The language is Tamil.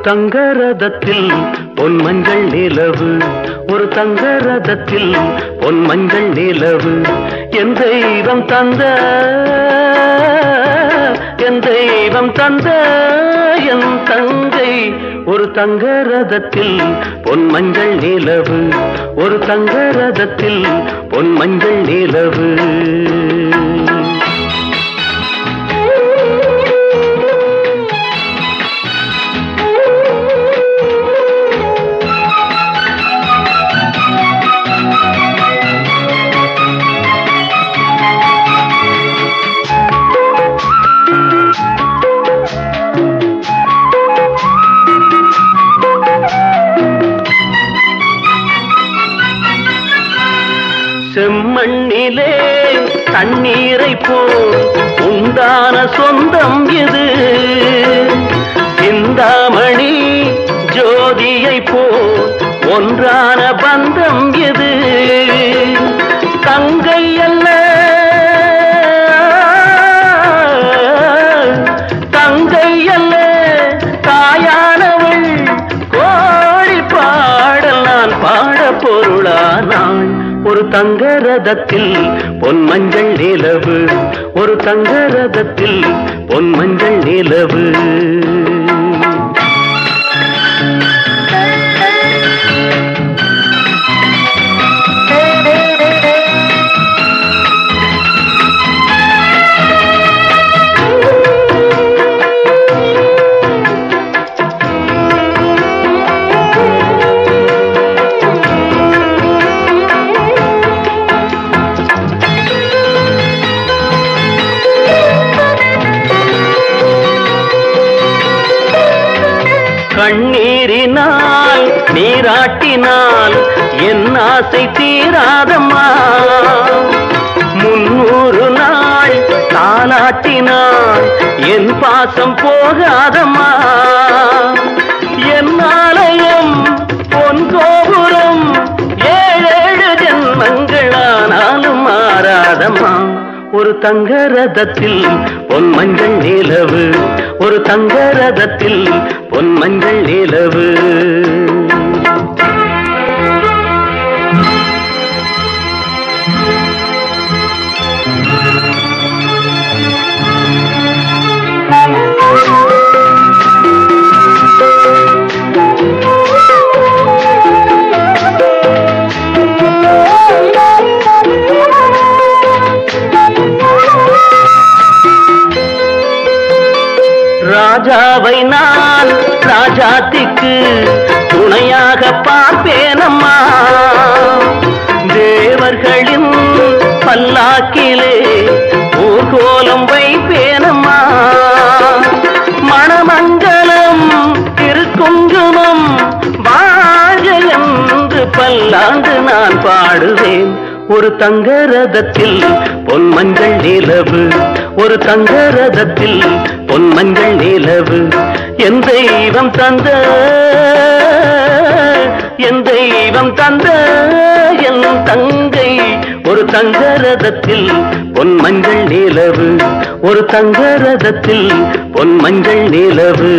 தங்க ரதத்தில் பொன் மஞ்சள் நிலவு. ஒரு தங்க ரதத்தில் பொன் மஞ்சள் நிலவு. என் தெய்வம் தந்த என் தெய்வம் தந்த என் தங்கை. ஒரு தங்க ரதத்தில் பொன் மஞ்சள் நிலவு. ஒரு தங்க ரதத்தில் பொன் மஞ்சள் நிலவு. தண்ணீரை போல் உண்டான சொந்தம் இது சிந்தாமணி ஜோதியை போல் ஒன்றான பந்தம் இது ஒரு தங்க ரதத்தில் பொன் மஞ்சள் நிலவு. ஒரு தங்க ரதத்தில் பொன் மஞ்சள் நிலவு. கண்ணீரினால் நீராட்டினால் என் ஆசை தீராதம்மா. முன்னூறு நாள் தானாட்டினால் என் பாசம் போகாதம்மா. என் ஆலயம் பொன் கோபுரம் ஏழேழு ஜென்மங்களானாலும் மாறாதம்மா. ஒரு தங்க ரதத்தில் பொன் மஞ்சள் நிலவு ஒரு தங்க ரதத்தில் பொன் மஞ்சள் நிலவு. ராஜாவை நான் ராஜாத்திக்கு துணையாக பார்ப்பேனம்மா. தேவர்களின் பல்லாக்கிலே ஊர்கோலம் வைப்பேனம்மா. மணமங்கலம் திருக்குங்குமம் வாழ என்று பல்லாண்டு நான் பாடுவேன். ஒரு தங்க ரதத்தில் பொன் மஞ்சள் நிலவு. ஒரு தங்க ரதத்தில் பொன் மஞ்சள் நிலவு. என் தெய்வம் தந்த என் தெய்வம் தந்த என் தங்கை. ஒரு தங்க ரதத்தில் பொன் மஞ்சள் நிலவு. ஒரு தங்க ரதத்தில் பொன் மஞ்சள் நிலவு.